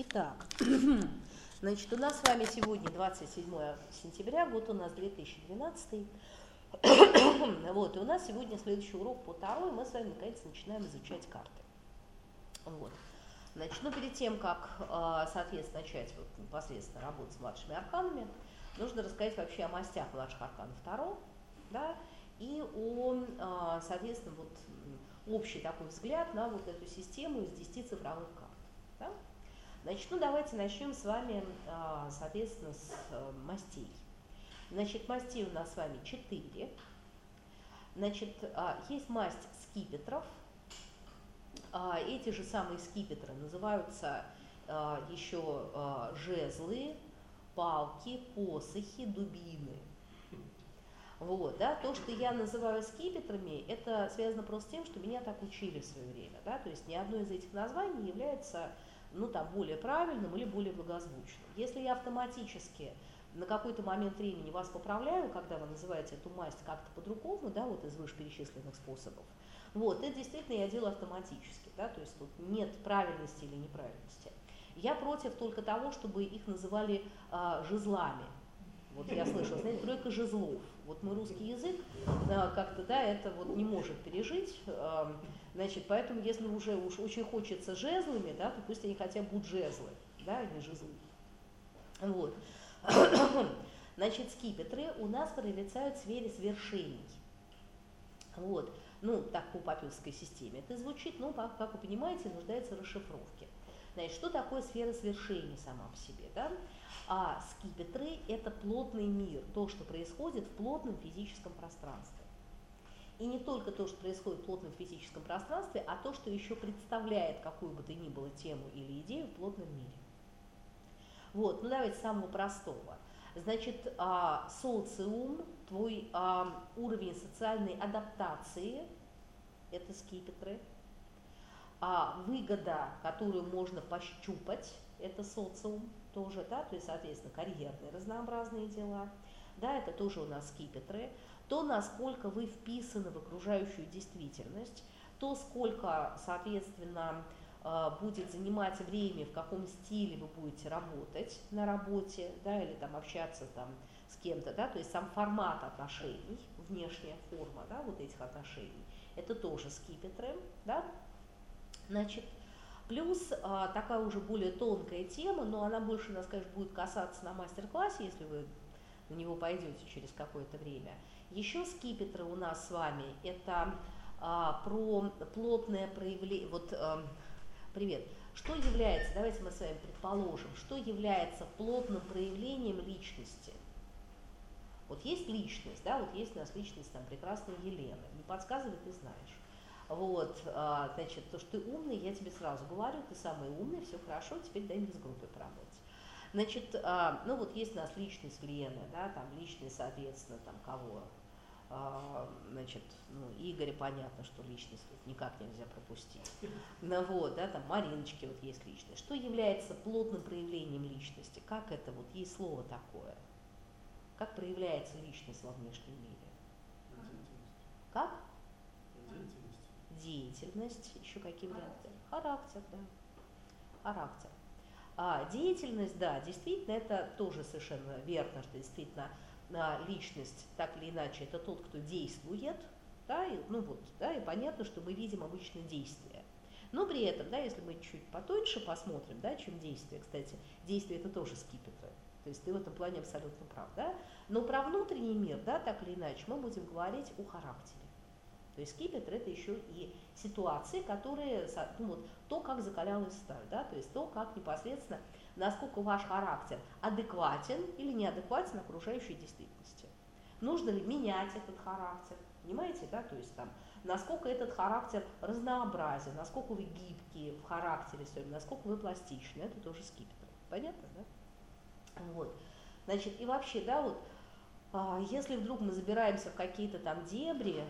Итак, значит, у нас с вами сегодня 27 сентября, год у нас 2012. вот, и у нас сегодня следующий урок по Таро, и мы с вами наконец начинаем изучать карты. Вот. Значит, ну перед тем, как, а, соответственно, начать вот, непосредственно работать с младшими арканами, нужно рассказать вообще о мастях младших арканов Таро, да, и о, а, соответственно, вот общий такой взгляд на вот эту систему из 10 цифровых карт. Значит, ну давайте начнем с вами, а, соответственно, с э, мастей. Значит, мастей у нас с вами 4. Значит, а, есть масть скипетров. А, эти же самые скипетры называются еще жезлы, палки, посохи, дубины. Вот, да, то, что я называю скипетрами, это связано просто с тем, что меня так учили в свое время. Да, то есть ни одно из этих названий не является ну, там, более правильным или более благозвучным. Если я автоматически на какой-то момент времени вас поправляю, когда вы называете эту масть как-то по-другому, да, вот из вышеперечисленных способов, вот, это действительно я делаю автоматически, да, то есть тут нет правильности или неправильности. Я против только того, чтобы их называли а, жезлами. Вот я слышала, знаете, тройка жезлов. Вот мой русский язык а, как-то, да, это вот не может пережить. А, Значит, поэтому, если уже уж очень хочется жезлами, да, то пусть они хотя бы будут жезлы, да, а не жезлы. Вот. Значит, скипетры у нас пролетают в сфере свершений. Вот. Ну, так по папилской системе это звучит, но, как вы понимаете, нуждается в расшифровке. Значит, что такое сфера свершений сама по себе? Да? А скипетры – это плотный мир, то, что происходит в плотном физическом пространстве. И не только то, что происходит в плотном физическом пространстве, а то, что еще представляет какую бы то ни было тему или идею в плотном мире. Вот, ну давайте с самого простого. Значит, а, социум, твой а, уровень социальной адаптации, это скипетры, а выгода, которую можно пощупать, это социум тоже, да, то есть, соответственно, карьерные разнообразные дела, да, это тоже у нас скипетры то, насколько вы вписаны в окружающую действительность, то, сколько, соответственно, э, будет занимать время, в каком стиле вы будете работать на работе, да, или там общаться там с кем-то, да, то есть сам формат отношений, внешняя форма, да, вот этих отношений, это тоже скипетры, да, значит, плюс а, такая уже более тонкая тема, но она больше нас, конечно, будет касаться на мастер-классе, если вы на него пойдете через какое-то время – еще скипетры у нас с вами – это а, про плотное проявление, вот, а, привет, что является, давайте мы с вами предположим, что является плотным проявлением личности? Вот есть личность, да, вот есть у нас личность там прекрасная Елена, не подсказывай, ты знаешь. Вот, а, значит, то, что ты умный, я тебе сразу говорю, ты самый умный, все хорошо, теперь дай мне с группой поработать. Значит, а, ну вот есть у нас личность Лены, да, там личность, соответственно, там кого, а, значит, ну, Игоря понятно, что личность тут никак нельзя пропустить. Ну вот, да, там Мариночки вот есть личность. Что является плотным проявлением личности? Как это вот, есть слово такое? Как проявляется личность во внешнем мире? Как? Деятельность. Деятельность. Еще какие варианты? Характер, да. Характер. А деятельность, да, действительно, это тоже совершенно верно, что действительно на личность, так или иначе, это тот, кто действует, да, и, ну вот, да, и понятно, что мы видим обычно действие. Но при этом, да, если мы чуть потоньше посмотрим, да, чем действие, кстати, действие это тоже скипетры, то есть ты в этом плане абсолютно прав, да, но про внутренний мир, да, так или иначе, мы будем говорить о характере. То есть скипетр это еще и ситуации, которые, ну вот, то, как закалялась сталь, да, то есть то, как непосредственно насколько ваш характер адекватен или неадекватен окружающей действительности. Нужно ли менять этот характер, понимаете, да, то есть там, насколько этот характер разнообразен, насколько вы гибкие в характере своем, насколько вы пластичны, это тоже скипетр. Понятно, да? Вот. Значит, и вообще, да, вот, а, если вдруг мы забираемся в какие-то там дебри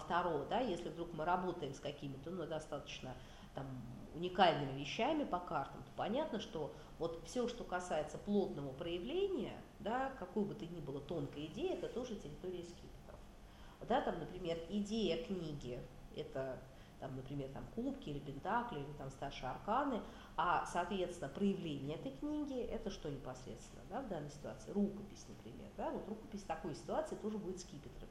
второго, да, если вдруг мы работаем с какими-то, ну, достаточно там уникальными вещами по картам, то понятно, что вот все, что касается плотного проявления, да, какой бы то ни было тонкой идеи, это тоже территория скипетров. Да, там, например, идея книги – это там, например, там, кубки или пентакли, или там старшие арканы, а, соответственно, проявление этой книги – это что непосредственно, да, в данной ситуации? Рукопись, например, да, вот рукопись в такой ситуации тоже будет скипетром.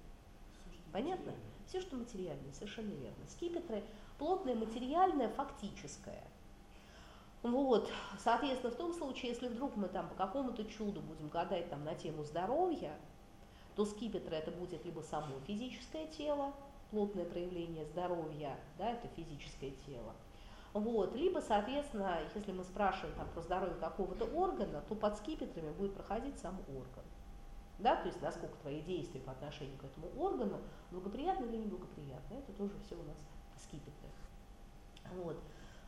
Понятно? Все, что материальное, совершенно верно. Скипетры – плотное, материальное, фактическое. Вот, соответственно, в том случае, если вдруг мы там по какому-то чуду будем гадать там на тему здоровья, то скипетр это будет либо само физическое тело, плотное проявление здоровья, да, это физическое тело. Вот, либо, соответственно, если мы спрашиваем там, про здоровье какого-то органа, то под скипетрами будет проходить сам орган. Да, то есть насколько твои действия по отношению к этому органу благоприятны или неблагоприятны. Это тоже все у нас скипетры. Вот.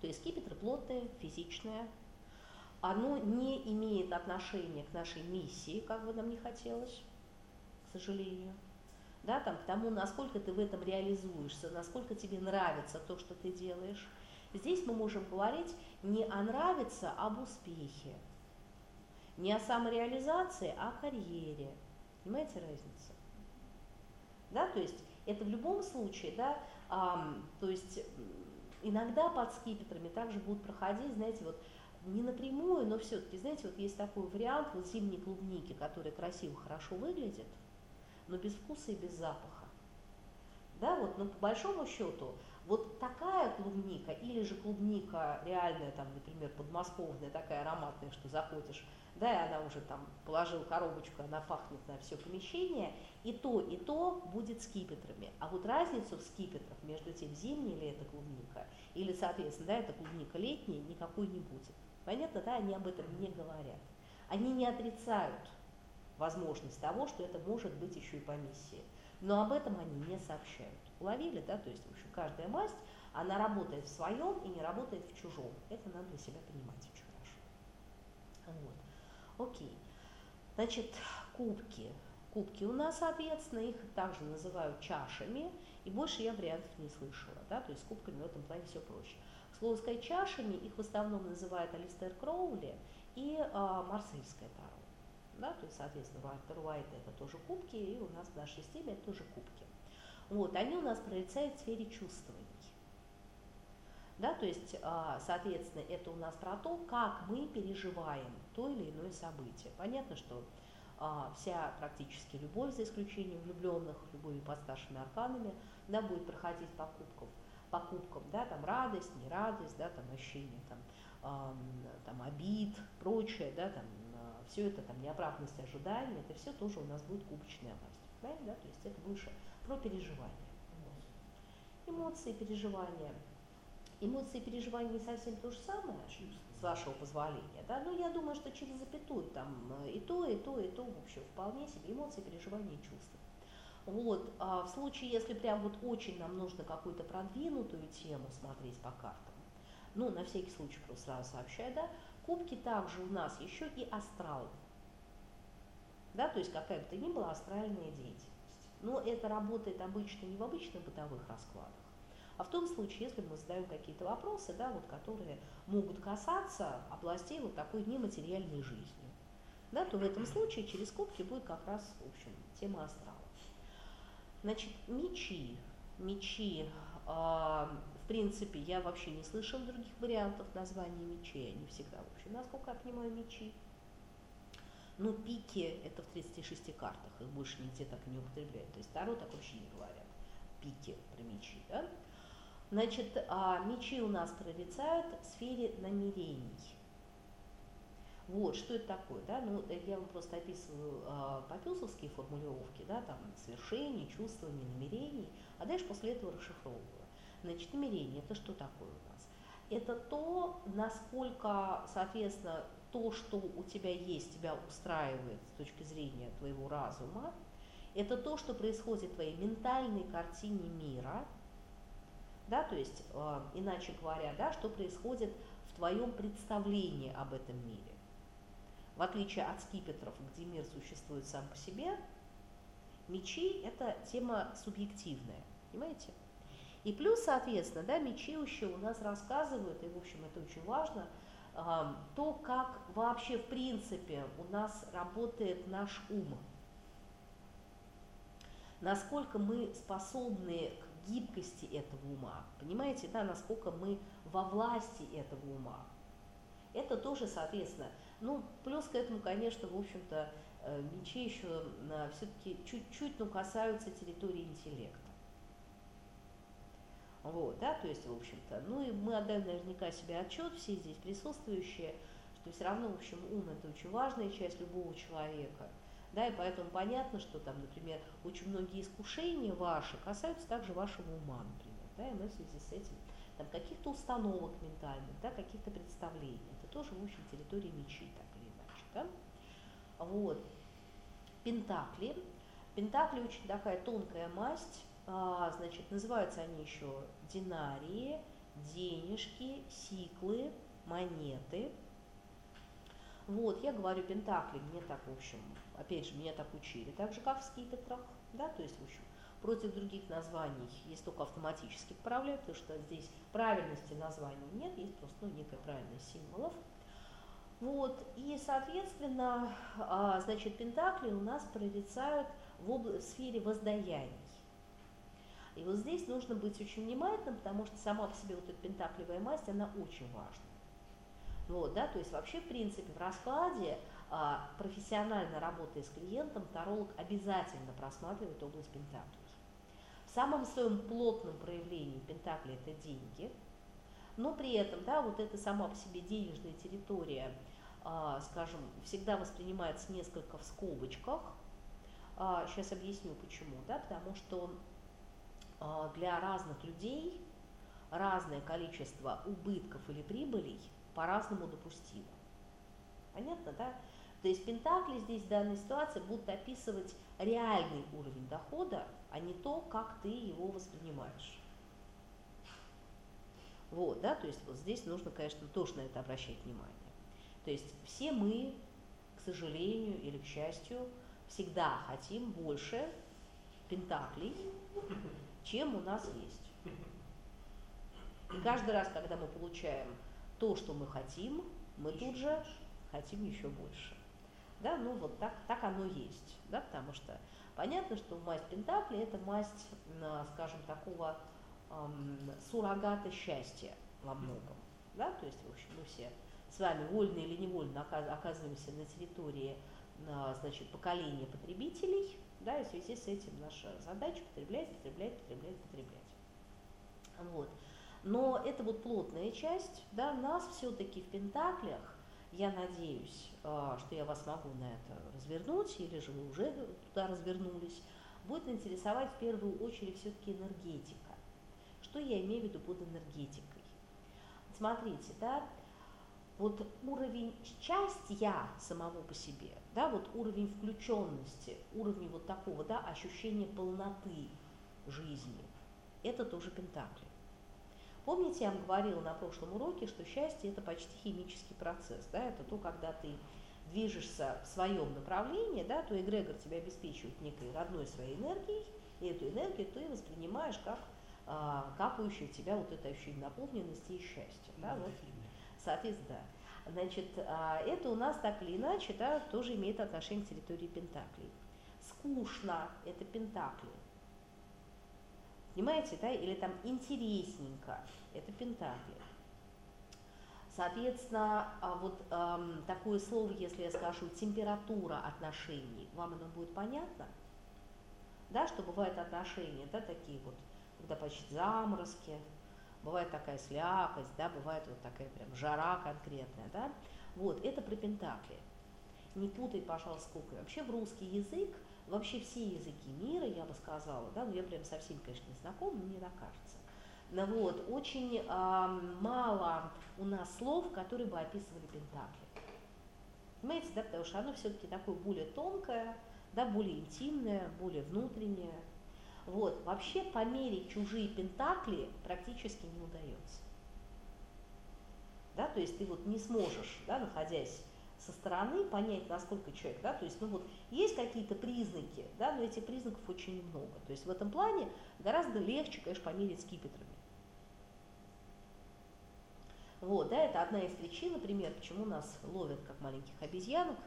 то есть скипетр плотное, физичное, оно не имеет отношения к нашей миссии, как бы нам не хотелось, к сожалению да, там, к тому, насколько ты в этом реализуешься, насколько тебе нравится то, что ты делаешь. Здесь мы можем говорить не о нравится, а об успехе. Не о самореализации, а о карьере. Понимаете разницу? Да, то есть это в любом случае, да, а, то есть иногда под скипетрами также будут проходить, знаете, вот не напрямую, но все-таки, знаете, вот есть такой вариант вот зимней клубники, который красиво, хорошо выглядит, но без вкуса и без запаха. Да, вот, но по большому счету, вот такая клубника или же клубника реальная, там, например, подмосковная, такая ароматная, что заходишь, да, и она уже там положил коробочку, она пахнет на все помещение, и то, и то будет скипетрами. А вот разницу в скипетрах между тем, зимняя ли это клубника, или, соответственно, да, это клубника летняя, никакой не будет. Понятно, да, они об этом не говорят. Они не отрицают возможность того, что это может быть еще и по миссии. Но об этом они не сообщают. Уловили, да? То есть, в общем, каждая масть, она работает в своем и не работает в чужом. Это надо для себя понимать очень хорошо. Вот. Окей. Значит, кубки. Кубки у нас, соответственно, их также называют чашами, и больше я вариантов не слышала, да, то есть с кубками в этом плане все проще. К слову сказать, чашами их в основном называют Алистер Кроули и а, Марсельская таро да, то есть, соответственно, Руайт это тоже кубки, и у нас в нашей системе это тоже кубки. Вот, они у нас прорицают в сфере чувствований. Да, то есть, а, соответственно, это у нас про то, как мы переживаем то или иное событие. Понятно, что а, вся практически любовь, за исключением влюбленных, любыми под старшими арканами, да, будет проходить по кубкам, по кубкам, да, там радость, нерадость, да, там ощущение там, там обид, прочее, да, там все это там неоправданность ожиданий, это все тоже у нас будет кубочная. Понимаете, да? То есть это больше про переживания. Эмоции, переживания. Эмоции и переживания не совсем то же самое, с вашего позволения, да, но я думаю, что через запятую там э, и то, и то, и то, в общем, вполне себе эмоции, переживания и чувства. Вот, а в случае, если прям вот очень нам нужно какую-то продвинутую тему смотреть по картам, ну, на всякий случай просто сразу сообщаю, да, кубки также у нас еще и астрал. Да, то есть какая бы то ни была астральная деятельность. Но это работает обычно не в обычных бытовых раскладах, а в том случае, если мы задаем какие-то вопросы, да, вот, которые могут касаться областей вот такой нематериальной жизни, да, то в этом случае через кубки будет как раз, в общем, тема астрала. Значит, мечи. Мечи э, в принципе, я вообще не слышала других вариантов названия мечей, они всегда, в общем, насколько я понимаю, мечи. Но пики – это в 36 картах, их больше нигде так не употребляют. То есть второй так вообще не говорят. Пики про мечи, да? Значит, а мечи у нас прорицают в сфере намерений. Вот, что это такое, да, ну, я вам просто описываю а, попюсовские формулировки, да, там, свершений, чувствований, намерений, а дальше после этого расшифровываю. Значит, намерение – это что такое у нас? Это то, насколько, соответственно, то, что у тебя есть, тебя устраивает с точки зрения твоего разума, это то, что происходит в твоей ментальной картине мира, да, то есть, э, иначе говоря, да, что происходит в твоем представлении об этом мире. В отличие от скипетров, где мир существует сам по себе, мечи – это тема субъективная, понимаете? И плюс, соответственно, да, мечеющие у нас рассказывают, и, в общем, это очень важно, то, как вообще, в принципе, у нас работает наш ум. Насколько мы способны к гибкости этого ума. Понимаете, да, насколько мы во власти этого ума. Это тоже, соответственно, ну, плюс к этому, конечно, в общем-то, э, мечи еще все-таки чуть-чуть, ну, касаются территории интеллекта. Вот, да, то есть, в общем-то, ну и мы отдаем наверняка себе отчет, все здесь присутствующие, что все равно, в общем, ум это очень важная часть любого человека. Да, и поэтому понятно, что там, например, очень многие искушения ваши касаются также вашего ума, например, да, и мы в связи с этим там каких-то установок ментальных, да, каких-то представлений. Это тоже, в общем, территория мечи, так или иначе, да. Вот. Пентакли. Пентакли очень такая тонкая масть, а, значит, называются они еще динарии, денежки, сиклы, монеты. Вот, я говорю пентакли, мне так, в общем, опять же, меня так учили, так же, как в скипетрах, да, то есть, в общем, против других названий есть только автоматически поправляют, потому что здесь правильности названий нет, есть просто ну, некая правильность символов. Вот, и, соответственно, а, значит, пентакли у нас прорицают в, обла- в сфере воздаяний. И вот здесь нужно быть очень внимательным, потому что сама по себе вот эта пентаклевая масть, она очень важна. Вот, да, то есть вообще, в принципе, в раскладе, профессионально работая с клиентом, таролог обязательно просматривает область пентаклей. В самом своем плотном проявлении пентакли – это деньги, но при этом, да, вот эта сама по себе денежная территория, а, скажем, всегда воспринимается несколько в скобочках. А, сейчас объясню почему, да, потому что а, для разных людей разное количество убытков или прибылей по-разному допустимо. Понятно, да? То есть пентакли здесь в данной ситуации будут описывать реальный уровень дохода, а не то, как ты его воспринимаешь. Вот, да, то есть вот здесь нужно, конечно, тоже на это обращать внимание. То есть все мы, к сожалению или к счастью, всегда хотим больше пентаклей, чем у нас есть. И каждый раз, когда мы получаем то, что мы хотим, мы тут же хотим еще больше. Да, ну вот так, так оно есть, да, потому что понятно, что масть Пентакли это масть, скажем, такого эм, суррогата счастья во многом, да, то есть, в общем, мы все с вами вольно или невольно оказываемся на территории, значит, поколения потребителей, да, и в связи с этим наша задача потреблять, потреблять, потреблять, потреблять. Вот. Но это вот плотная часть, да, нас все-таки в Пентаклях, я надеюсь, а, что я вас могу на это развернуть, или же вы уже туда развернулись, будет интересовать в первую очередь все-таки энергетика. Что я имею в виду под энергетикой? Смотрите, да, вот уровень счастья самого по себе, да, вот уровень включенности, уровень вот такого, да, ощущения полноты жизни, это тоже пентакли. Помните, я вам говорила на прошлом уроке, что счастье это почти химический процесс, да, это то, когда ты движешься в своем направлении, да, то эгрегор тебя обеспечивает некой родной своей энергией, и эту энергию ты воспринимаешь как а, капающую в тебя вот это ощущение наполненности и счастья. Да, вот. Соответственно, да. Значит, а, это у нас так или иначе да, тоже имеет отношение к территории Пентаклей. Скучно – это Пентакли. Понимаете, да? Или там интересненько – это Пентакли. Соответственно, а вот эм, такое слово, если я скажу температура отношений, вам оно будет понятно? Да, что бывают отношения, да, такие вот, когда почти заморозки, бывает такая слякость, да, бывает вот такая прям жара конкретная, да. Вот, это про пентакли. Не путай, пожалуйста, сколько. Вообще в русский язык, вообще все языки мира, я бы сказала, да, ну я прям совсем, конечно, не знакома, но мне так кажется. Ну вот, очень э, мало у нас слов, которые бы описывали пентакли. Понимаете, да, потому что оно все-таки такое более тонкое, да, более интимное, более внутреннее. Вот, вообще померить чужие пентакли практически не удается. Да, то есть ты вот не сможешь, да, находясь со стороны, понять, насколько человек, да, то есть, ну вот, есть какие-то признаки, да, но этих признаков очень много. То есть в этом плане гораздо легче, конечно, померить скипетрами. Вот, да, это одна из причин, например, почему нас ловят как маленьких обезьянок,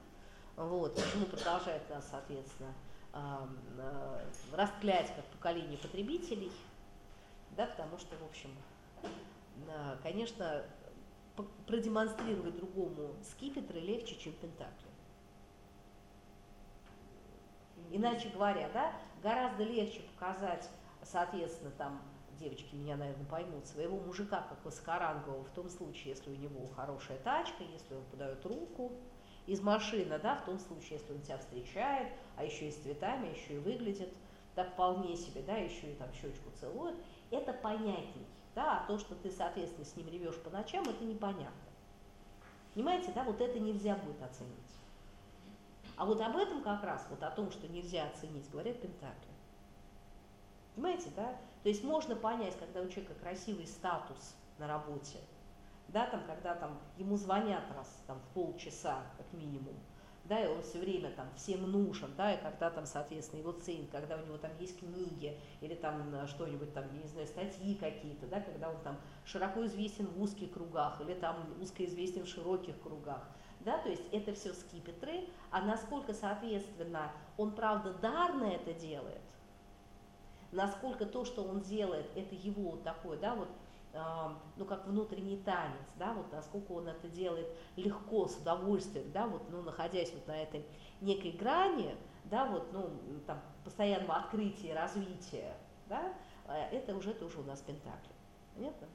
вот, почему продолжает нас, соответственно, расклять как поколение потребителей, да, потому что, в общем, конечно, продемонстрировать другому скипетры легче, чем пентакли. Иначе говоря, да, гораздо легче показать, соответственно, там, девочки меня, наверное, поймут, своего мужика как высокорангового в том случае, если у него хорошая тачка, если он подает руку из машины, да, в том случае, если он тебя встречает, а еще и с цветами, еще и выглядит так вполне себе, да, еще и там щечку целует, это понятней, да, а то, что ты, соответственно, с ним ревешь по ночам, это непонятно. Понимаете, да, вот это нельзя будет оценить. А вот об этом как раз, вот о том, что нельзя оценить, говорят Пентакли. Понимаете, да? То есть можно понять, когда у человека красивый статус на работе, да, там, когда там ему звонят раз там, в полчаса, как минимум, да, и он все время там всем нужен, да, и когда там, соответственно, его ценят, когда у него там есть книги или там э, что-нибудь там, я не знаю, статьи какие-то, да, когда он там широко известен в узких кругах или там узко известен в широких кругах, да, то есть это все скипетры, а насколько, соответственно, он, правда, дарно это делает, насколько то, что он делает, это его вот такое, да, вот ну, как внутренний танец, да, вот насколько он это делает легко, с удовольствием, да, вот, ну, находясь вот на этой некой грани, да, вот, ну, там, постоянного открытия, развития, да, э, это уже тоже у нас Пентакли. Понятно?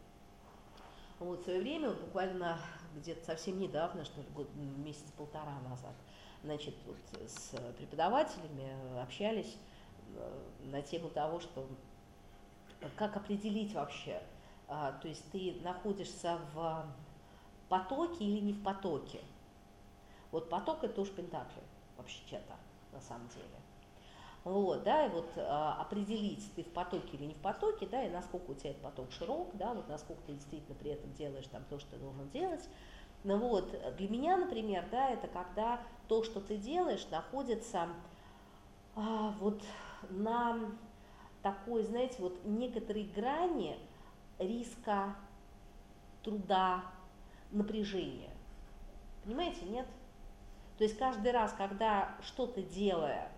Вот в свое время, буквально где-то совсем недавно, что ли, год, месяц-полтора назад, значит, вот с преподавателями общались э, на тему того, что как определить вообще, а, то есть ты находишься в потоке или не в потоке. Вот поток это тоже пентакли, вообще-то, на самом деле. Вот, да, и вот а, определить, ты в потоке или не в потоке, да, и насколько у тебя этот поток широк, да, вот насколько ты действительно при этом делаешь там то, что ты должен делать. Ну вот, для меня, например, да, это когда то, что ты делаешь, находится а, вот на такой, знаете, вот некоторой грани, риска, труда, напряжения. Понимаете, нет? То есть каждый раз, когда что-то делая,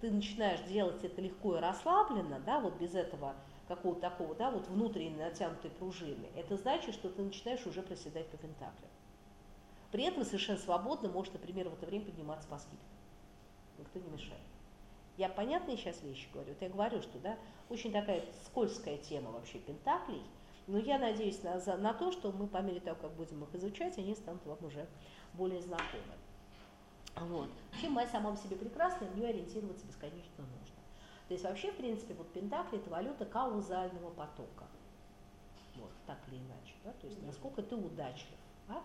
ты начинаешь делать это легко и расслабленно, да, вот без этого какого-то такого, да, вот внутренней натянутой пружины, это значит, что ты начинаешь уже проседать по пентаклям. При этом совершенно свободно можешь, например, в это время подниматься по скипетру. Никто не мешает. Я понятные сейчас вещи говорю. Вот я говорю, что да, очень такая скользкая тема вообще пентаклей, но я надеюсь на, на то, что мы по мере того, как будем их изучать, они станут вам уже более знакомы. Вот. Вообще моя сама себе прекрасная, в нее ориентироваться бесконечно нужно. То есть вообще, в принципе, вот пентакли – это валюта каузального потока. Вот, так или иначе. Да? То есть насколько ты удачлив. А?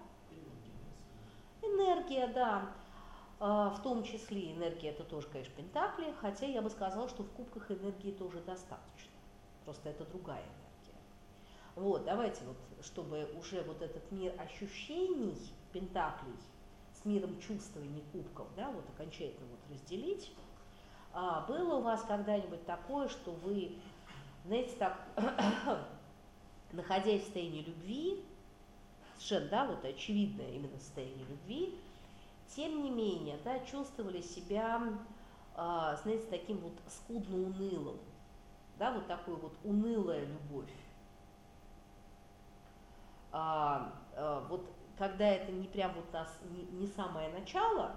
Энергия, да. А, в том числе энергия это тоже, конечно, пентакли, хотя я бы сказала, что в кубках энергии тоже достаточно. Просто это другая энергия. Вот, давайте вот, чтобы уже вот этот мир ощущений пентаклей с миром чувствований кубков, да, вот окончательно вот разделить. А, было у вас когда-нибудь такое, что вы, знаете, так, находясь в состоянии любви, совершенно, да, вот очевидное именно состояние любви, тем не менее, да, чувствовали себя, а, знаете, таким вот скудно унылым, да, вот такой вот унылая любовь. А, а, вот когда это не прям вот нас, не, не самое начало,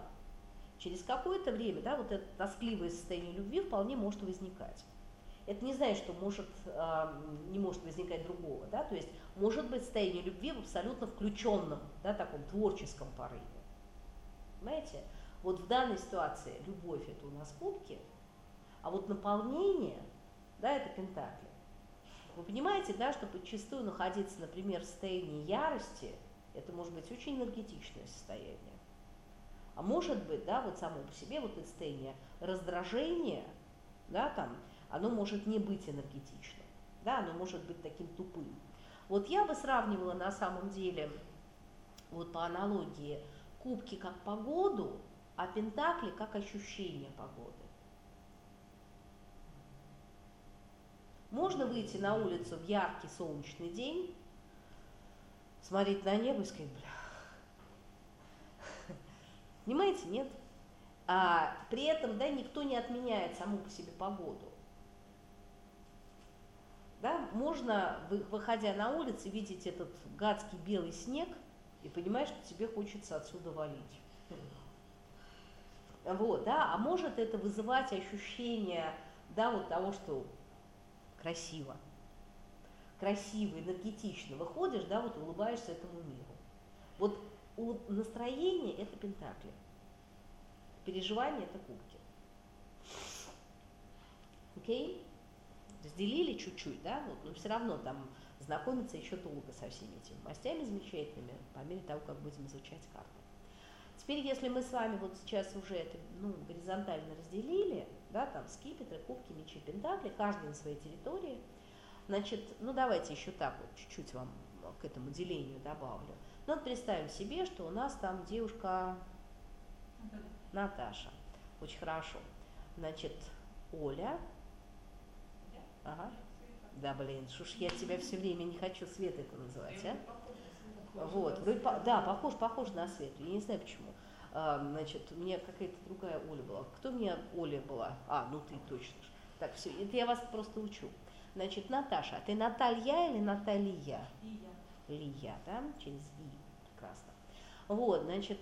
через какое-то время, да, вот это тоскливое состояние любви вполне может возникать. Это не значит, что может, не может возникать другого, да, то есть может быть состояние любви в абсолютно включенном, да, таком творческом порыве. Понимаете? Вот в данной ситуации любовь это у нас кубки, а вот наполнение, да, это пентакли. Вы понимаете, да, что подчастую находиться, например, в состоянии ярости, это может быть очень энергетичное состояние. А может быть, да, вот само по себе вот это состояние раздражения, да, там, оно может не быть энергетичным, да, оно может быть таким тупым. Вот я бы сравнивала на самом деле, вот по аналогии, кубки как погоду, а пентакли как ощущение погоды. Можно выйти на улицу в яркий солнечный день, смотреть на небо и сказать, бля. Понимаете, нет? А при этом, да, никто не отменяет саму по себе погоду. Да? Можно, выходя на улицу, видеть этот гадский белый снег и понимаешь, что тебе хочется отсюда валить. Вот, да, а может это вызывать ощущение, да, вот того, что красиво, красиво, энергетично выходишь, да, вот улыбаешься этому миру. Вот у настроения это пентакли, переживание это кубки. Окей? Разделили чуть-чуть, да, вот, но все равно там знакомиться еще долго со всеми этими мастями замечательными, по мере того, как будем изучать карты. Теперь, если мы с вами вот сейчас уже это ну, горизонтально разделили, да, там скипетры, кубки, мечи, пентакли, каждый на своей территории, значит, ну давайте еще так вот чуть-чуть вам к этому делению добавлю. Ну вот представим себе, что у нас там девушка Наташа. Очень хорошо. Значит, Оля. Ага. Да, блин, шуш, я тебя все время не хочу Свет это называть, а? Вот, вроде, да, похож, похож на Свету, я не знаю почему. А, значит, у меня какая-то другая Оля была. Кто у меня Оля была? А, ну ты точно. Так, все, это я вас просто учу. Значит, Наташа, а ты Наталья или Наталья? Лия. Лия, да, через И, прекрасно. Вот, значит,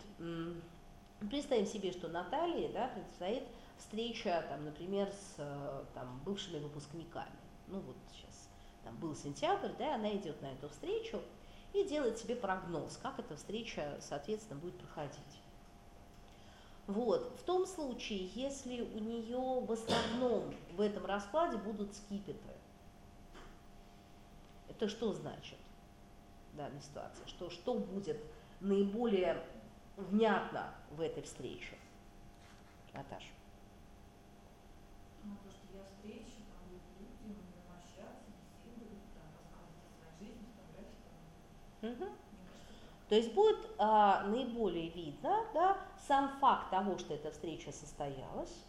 представим себе, что Наталье, да, предстоит встреча, там, например, с э, там, бывшими выпускниками. Ну вот сейчас там был сентябрь, да, она идет на эту встречу и делает себе прогноз, как эта встреча, соответственно, будет проходить. Вот. В том случае, если у нее в основном в этом раскладе будут скипетры, это что значит в данной ситуации? Что, что будет наиболее внятно в этой встрече? Наташа. Ну, то, что я встречу, там будут люди, мы будем общаться, беседовать, там, рассказывать о своей жизни, фотографии. То есть будет а, наиболее видно да, сам факт того, что эта встреча состоялась.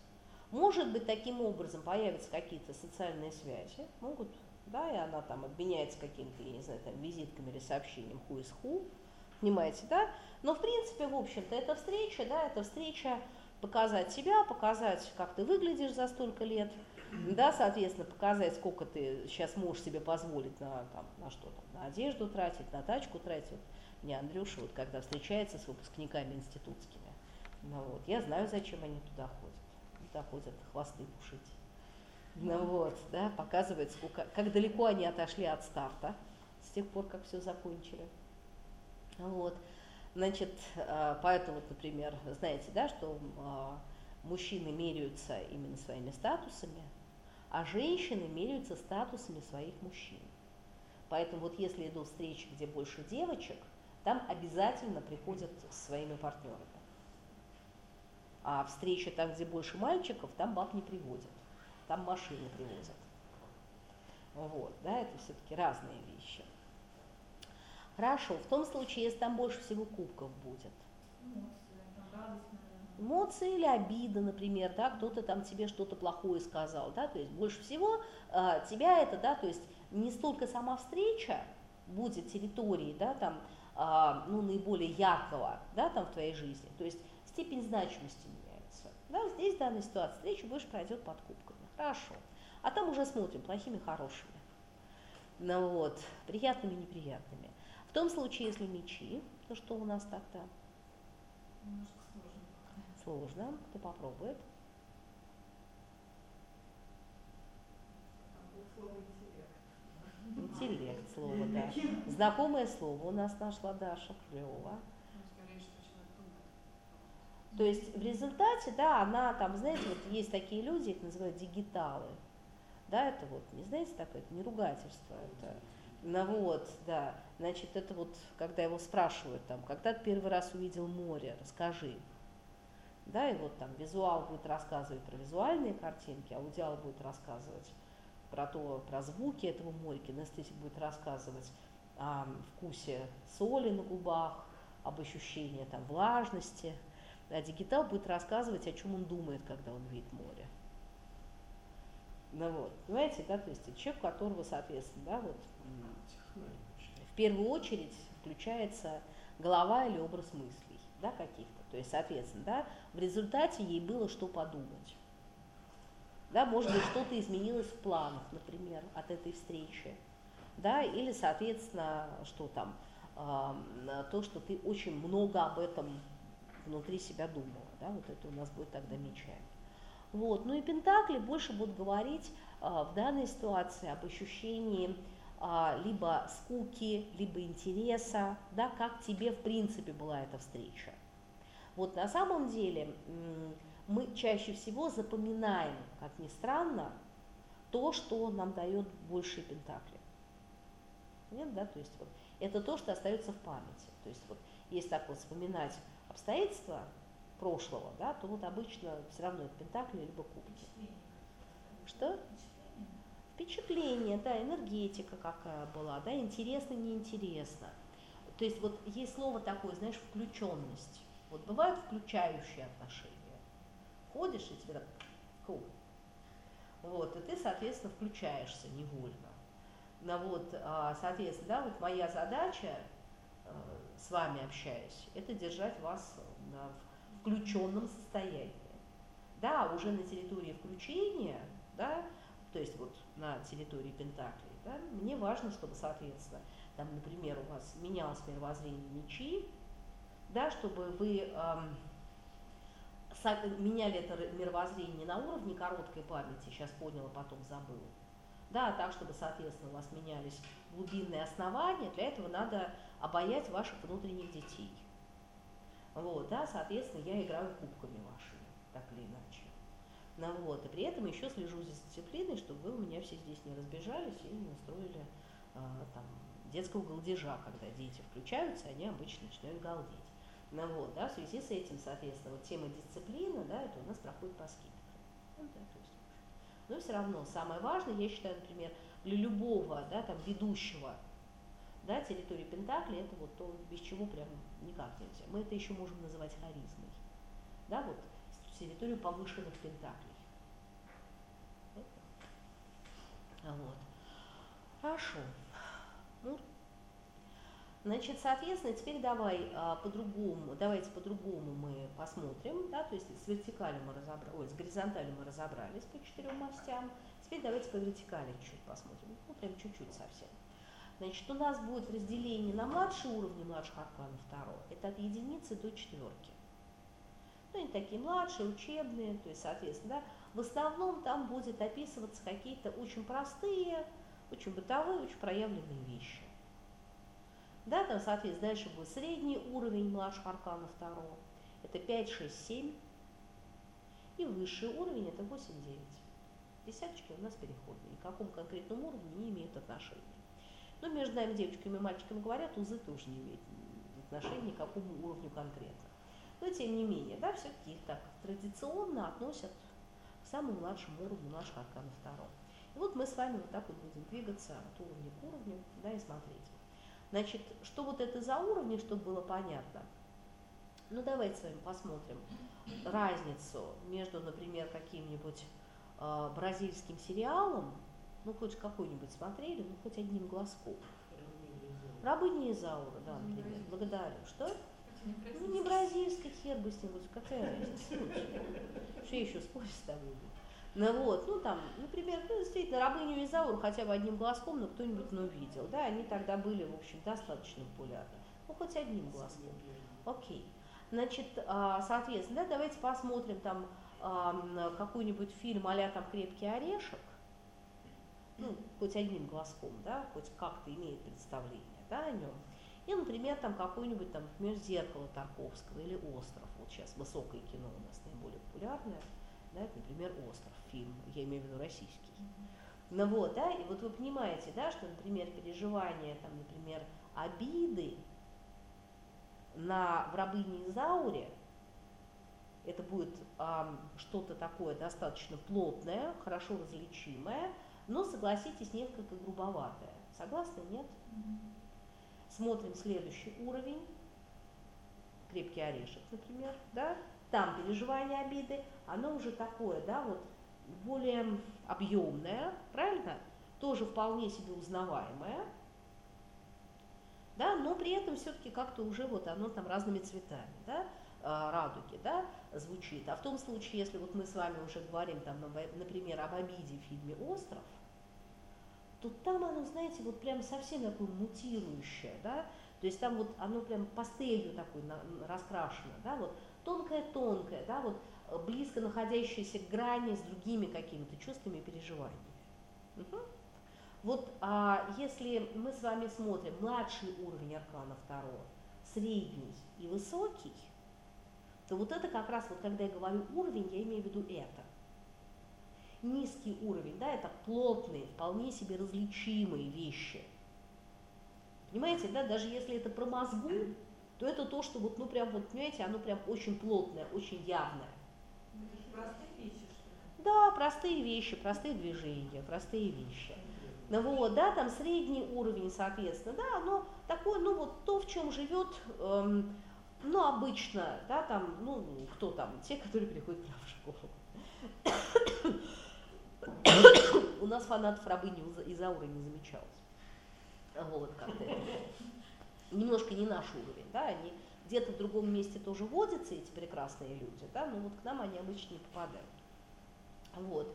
Может быть, таким образом появятся какие-то социальные связи, могут, да, и она там обменяется какими-то, я не знаю, там, визитками или сообщением who is who, понимаете, да? Но, в принципе, в общем-то, эта встреча, да, эта встреча показать себя, показать, как ты выглядишь за столько лет, да, соответственно, показать, сколько ты сейчас можешь себе позволить на, там, на что там, на одежду тратить, на тачку тратить мне Андрюша, вот когда встречается с выпускниками институтскими, ну вот, я знаю, зачем они туда ходят. Туда ходят хвосты пушить. Ну вот, да, показывает, сколько, как далеко они отошли от старта с тех пор, как все закончили. Вот. Значит, а, поэтому, вот, например, знаете, да, что а, мужчины меряются именно своими статусами, а женщины меряются статусами своих мужчин. Поэтому вот если идут встречи, где больше девочек, там обязательно приходят с своими партнерами. А встреча там, где больше мальчиков, там баб не приводят, там машины привозят. Вот, да, это все-таки разные вещи. Хорошо, в том случае, если там больше всего кубков будет. Эмоции или обида, например, да, кто-то там тебе что-то плохое сказал, да, то есть больше всего э, тебя это, да, то есть не столько сама встреча будет территорией, да, там, а, ну, наиболее яркого да, там, в твоей жизни. То есть степень значимости меняется. Да, здесь в данной ситуации встреча больше пройдет под кубками. Хорошо. А там уже смотрим, плохими, хорошими. Ну вот, приятными, неприятными. В том случае, если мечи, то что у нас так-то? Сложно. Кто попробует? Интеллект слово, да. Знакомое слово у нас нашла Даша Клева. То есть в результате, да, она там, знаете, вот есть такие люди, их называют дигиталы. Да, это вот, не знаете такое, это не ругательство, это, ну вот, да, значит, это вот, когда его спрашивают там, когда ты первый раз увидел море, расскажи. Да, и вот там визуал будет рассказывать про визуальные картинки, аудиал будет рассказывать про то, про звуки этого моря, кинестетик будет рассказывать о вкусе соли на губах, об ощущении там, влажности, а дигитал будет рассказывать, о чем он думает, когда он видит море. Ну вот, понимаете, да, то есть человек, которого, соответственно, да, вот в первую очередь включается голова или образ мыслей, да, каких-то. То есть, соответственно, да, в результате ей было что подумать. Да, может быть, что-то изменилось в планах, например, от этой встречи. Да, или, соответственно, что там, э, то, что ты очень много об этом внутри себя думала. Да, вот это у нас будет тогда мечами. Вот. Ну и Пентакли больше будут говорить э, в данной ситуации об ощущении либо скуки, либо интереса, да, как тебе в принципе была эта встреча. Вот на самом деле мы чаще всего запоминаем, как ни странно, то, что нам дает большие пентакли. Нет, да, то есть вот это то, что остается в памяти. То есть вот если так вот вспоминать обстоятельства прошлого, да, то вот обычно все равно это пентакли либо кубки. Что? Впечатление, да, энергетика какая была, да, интересно, неинтересно. То есть вот есть слово такое, знаешь, включенность. Вот бывают включающие отношения. Ходишь и тебе так, фу. Вот, и ты, соответственно, включаешься невольно. Ну вот, а, соответственно, да, вот моя задача, э, с вами общаясь, это держать вас на включенном состоянии. Да, уже на территории включения, да, то есть вот на территории Пентаклей, да, мне важно, чтобы, соответственно, там, например, у вас менялось мировоззрение мечи, да, чтобы вы эм, меняли это мировоззрение на уровне короткой памяти, сейчас понял, а потом забыл, да, а так, чтобы, соответственно, у вас менялись глубинные основания, для этого надо обаять ваших внутренних детей. Вот, да, соответственно, я играю кубками вашими, так или иначе. Ну, вот, и при этом еще слежу за дисциплиной, чтобы вы у меня все здесь не разбежались и не устроили э, там, детского галдежа, когда дети включаются, они обычно начинают галдеть. Ну, вот, да, в связи с этим, соответственно, вот тема дисциплины, да, это у нас проходит по скидке. Ну, да, но все равно самое важное, я считаю, например, для любого да, там, ведущего да, территории Пентакли, это вот то, без чего прям никак нельзя. Мы это еще можем называть харизмой. Да, вот территорию повышенных Пентаклей. Вот. Хорошо. Ну, Значит, соответственно, теперь давай а, по-другому, давайте по-другому мы посмотрим, да, то есть с вертикали мы разобрались, с горизонтали мы разобрались по четырем мастям, теперь давайте по вертикали чуть посмотрим, ну, прям чуть-чуть совсем. Значит, у нас будет разделение на младшие уровни младших арканов второго, это от единицы до четверки. Ну, они такие младшие, учебные, то есть, соответственно, да, в основном там будет описываться какие-то очень простые, очень бытовые, очень проявленные вещи. Да, там, соответственно, дальше будет средний уровень младших арканов второго. Это 5, 6, 7. И высший уровень это 8, 9. Десяточки у нас переходные. К какому конкретному уровню не имеют отношения. Но между нами, девочками и мальчиками говорят, узы тоже не имеют отношения ни к какому уровню конкретно. Но тем не менее, да, все-таки их так традиционно относят к самому младшему уровню младших арканов второго. И вот мы с вами вот так вот будем двигаться от уровня к уровню, да, и смотреть. Значит, что вот это за уровни, чтобы было понятно? Ну, давайте с вами посмотрим разницу между, например, каким-нибудь э, бразильским сериалом, ну, хоть какой-нибудь смотрели, ну, хоть одним глазком. Рабыня Изаура, да, например. Благодарю. Что? Ну, не бразильский хер бы с ним, какая разница? Что еще спорить с тобой? Ну вот, ну там, например, ну, действительно, рабыню Изауру хотя бы одним глазком, но кто-нибудь ну, видел, да, они тогда были, в общем, достаточно популярны. Ну, хоть одним глазком. Окей. Значит, а, соответственно, да, давайте посмотрим там какой-нибудь фильм а там «Крепкий орешек», ну, хоть одним глазком, да, хоть как-то имеет представление, да, о нем. И, например, там какой-нибудь, там, например, «Зеркало Тарковского» или «Остров», вот сейчас высокое кино у нас наиболее популярное, да, это, например, «Остров» фильм, я имею в виду российский. Ну вот, да, и вот вы понимаете, да, что, например, переживания, там, например, обиды на в рабыне Изауре, это будет а, что-то такое достаточно плотное, хорошо различимое, но, согласитесь, несколько грубоватое. Согласны, нет? Смотрим следующий уровень. Крепкий орешек, например, да? Там переживание обиды, оно уже такое, да, вот более объемное, правильно? Тоже вполне себе узнаваемое, да, но при этом все-таки как-то уже вот оно там разными цветами, да. радуги, да, звучит. А в том случае, если вот мы с вами уже говорим, там, например, об обиде в фильме «Остров», то там оно, знаете, вот прям совсем такое мутирующее, да, то есть там вот оно прям пастелью такой раскрашено, да, вот тонкое-тонкое, да, вот э, близко находящееся к грани с другими какими-то чувствами и переживаниями. Угу. Вот а, если мы с вами смотрим младший уровень аркана второго, средний и высокий, то вот это как раз, вот когда я говорю уровень, я имею в виду это. Низкий уровень, да, это плотные, вполне себе различимые вещи. Понимаете, да, даже если это про мозгу, то это то, что вот, ну прям вот, понимаете, оно прям очень плотное, очень явное. Простые вещи, что ли? Да, простые вещи, простые движения, простые вещи. Ну вот, да, там средний уровень, соответственно, да, оно такое, ну вот то, в чем живет, эм, ну обычно, да, там, ну кто там, те, которые приходят в школу. У нас фанатов рабыни из ауры не замечалось. Вот как-то. Немножко не наш уровень, да, они где-то в другом месте тоже водятся, эти прекрасные люди, да, но вот к нам они обычно не попадают. Вот.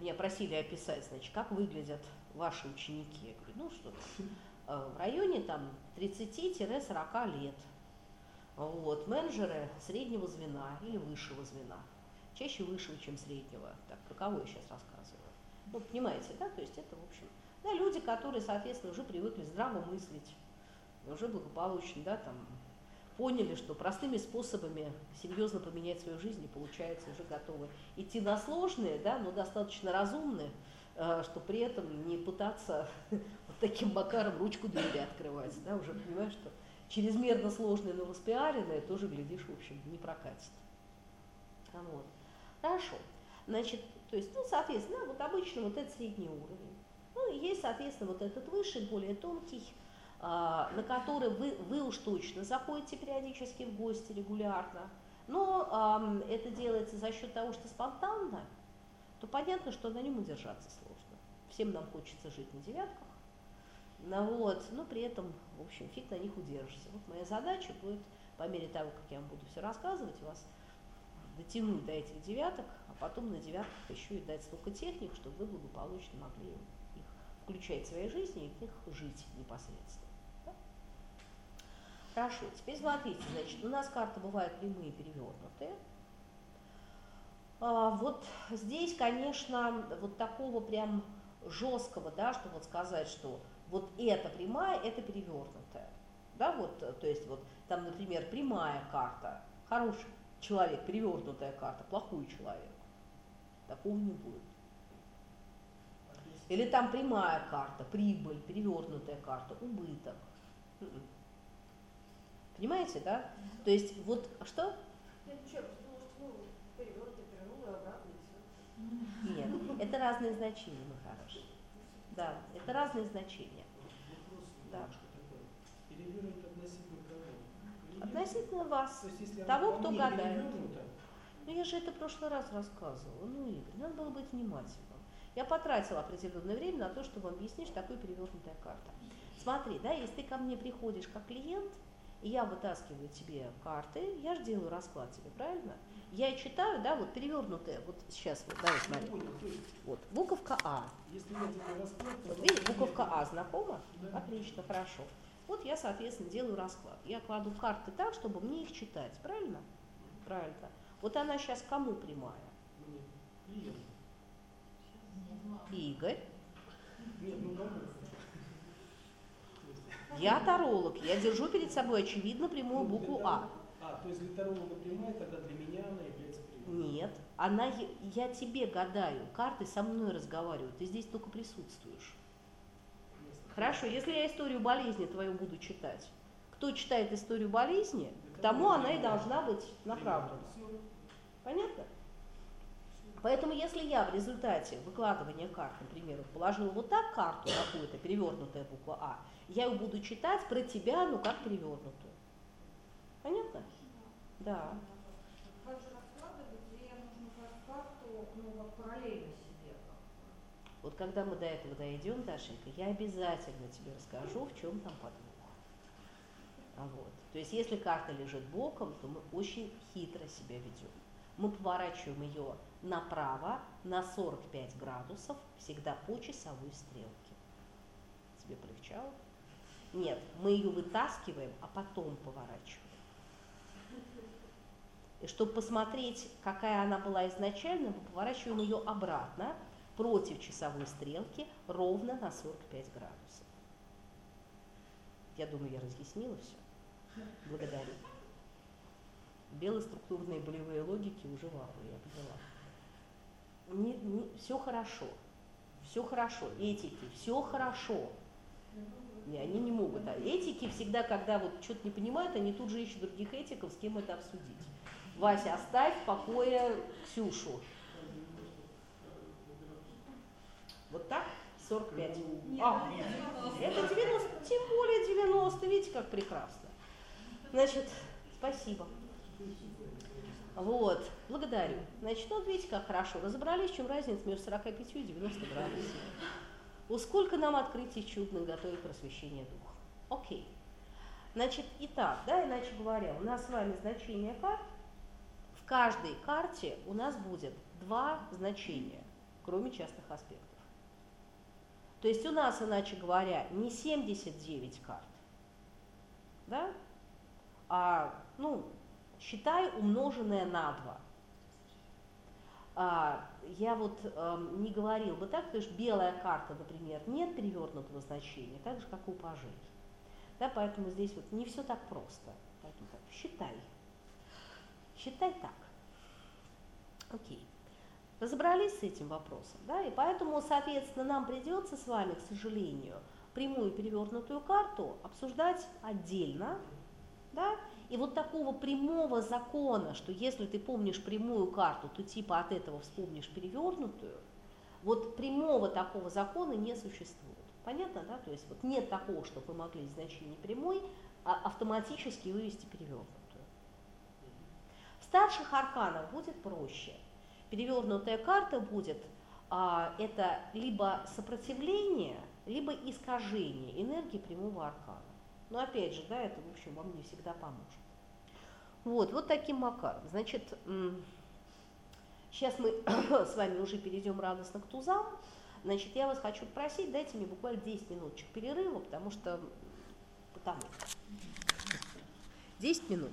Меня просили описать, значит, как выглядят ваши ученики. Я говорю, ну что, э, в районе там 30-40 лет. Вот, менеджеры среднего звена или высшего звена. Чаще высшего, чем среднего. Так, про кого я сейчас рассказываю? Ну, понимаете, да? То есть это, в общем, да, люди, которые, соответственно, уже привыкли здраво мыслить, уже благополучно, да, там, поняли, что простыми способами серьезно поменять свою жизнь не получается, уже готовы идти на сложные, да, но достаточно разумные, э, что при этом не пытаться вот таким макаром ручку двери открывать, да, уже понимаешь, что чрезмерно сложное, но распиаренное тоже, глядишь, в общем, не прокатит. Вот. Хорошо. Значит, то есть, ну, соответственно, вот обычно вот это средний уровень. Ну, и есть, соответственно, вот этот высший, более тонкий, а, на который вы, вы уж точно заходите периодически в гости регулярно. Но а, это делается за счет того, что спонтанно, то понятно, что на нем удержаться сложно. Всем нам хочется жить на девятках, ну, вот, но при этом, в общем, фиг на них удержишься. Вот моя задача будет, по мере того, как я вам буду все рассказывать, вас дотянуть до этих девяток, а потом на девятках еще и дать столько техник, чтобы вы благополучно могли их включать в своей жизни и в них жить непосредственно. Да? Хорошо, теперь смотрите, значит, у нас карты бывают прямые перевернутые. А, вот здесь, конечно, вот такого прям жесткого, да, чтобы вот сказать, что вот эта прямая, это перевернутая. Да, вот, то есть вот там, например, прямая карта, хороший человек, перевернутая карта, плохой человек. Такого не будет. Или там прямая карта, прибыль, перевернутая карта, убыток. М-м. Понимаете, да? То есть вот что? Нет, это разные значения, мой хороший. Да, это разные значения. Да. Относительно вас, есть, того, кто гадает. Ну я же это в прошлый раз рассказывала. Ну, Игорь, надо было быть внимательным. Я потратила определенное время на то, чтобы объяснить, что такое перевернутая карта. Смотри, да, если ты ко мне приходишь как клиент, и я вытаскиваю тебе карты, я же делаю расклад тебе, правильно? Я читаю, да, вот перевернутая, вот сейчас, вот, давай смотри. Вот, буковка А. Если я делаю расклад, вот видишь, буковка А знакома? Да. Отлично, хорошо. Вот я, соответственно, делаю расклад. Я кладу карты так, чтобы мне их читать, правильно? Правильно. Вот она сейчас кому прямая? Игорь. Нет, ну? Я таролог, я держу перед собой очевидно прямую Ну, букву А. А, то есть для таролога прямая, тогда для меня она является прямой. Нет, она, я тебе гадаю, карты со мной разговаривают, ты здесь только присутствуешь. Хорошо, если я историю болезни твою буду читать, кто читает историю болезни, к тому она и должна быть направлена. Понятно? Поэтому если я в результате выкладывания карт, например, положила вот так карту какую-то, перевернутая буква А, я ее буду читать про тебя, ну как перевернутую. Понятно? Да. Как же раскладывать, где нужно брать карту, ну, вот параллельно себе. Вот когда мы до этого дойдем, Дашенька, я обязательно тебе расскажу, в чем там подвох. А вот. То есть если карта лежит боком, то мы очень хитро себя ведем. Мы поворачиваем ее направо на 45 градусов, всегда по часовой стрелке. Тебе полегчало? Нет, мы ее вытаскиваем, а потом поворачиваем. И чтобы посмотреть, какая она была изначально, мы поворачиваем ее обратно, против часовой стрелки, ровно на 45 градусов. Я думаю, я разъяснила все. Благодарю. Белые структурные болевые логики уже ваху, я поняла. Не, не, все хорошо, все хорошо, этики, все хорошо. И они не могут. А этики всегда, когда вот что-то не понимают, они тут же ищут других этиков, с кем это обсудить. Вася, оставь в покое Ксюшу. Вот так? 45. Нет, А, нет, это 90, тем более 90, видите, как прекрасно. Значит, спасибо. Вот, благодарю. Значит, вот видите, как хорошо. Разобрались, в чем разница между 45 и 90 градусов. О, сколько нам открытий чудных готовит просвещение духа. Окей. Значит, итак, да, иначе говоря, у нас с вами значение карт. В каждой карте у нас будет два значения, кроме частных аспектов. То есть у нас, иначе говоря, не 79 карт, да, а, ну, считай умноженное на 2. А, я вот э, не говорил бы так, потому что белая карта, например, нет перевернутого значения, так же, как у пажей. Да, поэтому здесь вот не все так просто. Поэтому так, считай. Считай так. Окей. Разобрались с этим вопросом, да, и поэтому, соответственно, нам придется с вами, к сожалению, прямую перевернутую карту обсуждать отдельно, да, и вот такого прямого закона, что если ты помнишь прямую карту, то типа от этого вспомнишь перевернутую, вот прямого такого закона не существует. Понятно, да? То есть вот нет такого, чтобы мы могли из значения прямой а автоматически вывести перевернутую. В старших арканах будет проще. Перевернутая карта будет а, это либо сопротивление, либо искажение энергии прямого аркана. Но опять же, да, это, в общем, вам не всегда поможет. Вот, вот таким макаром. Значит, сейчас мы с вами уже перейдем радостно к тузам. Значит, я вас хочу просить, дайте мне буквально 10 минуточек перерыва, потому что... Потому. 10 минут.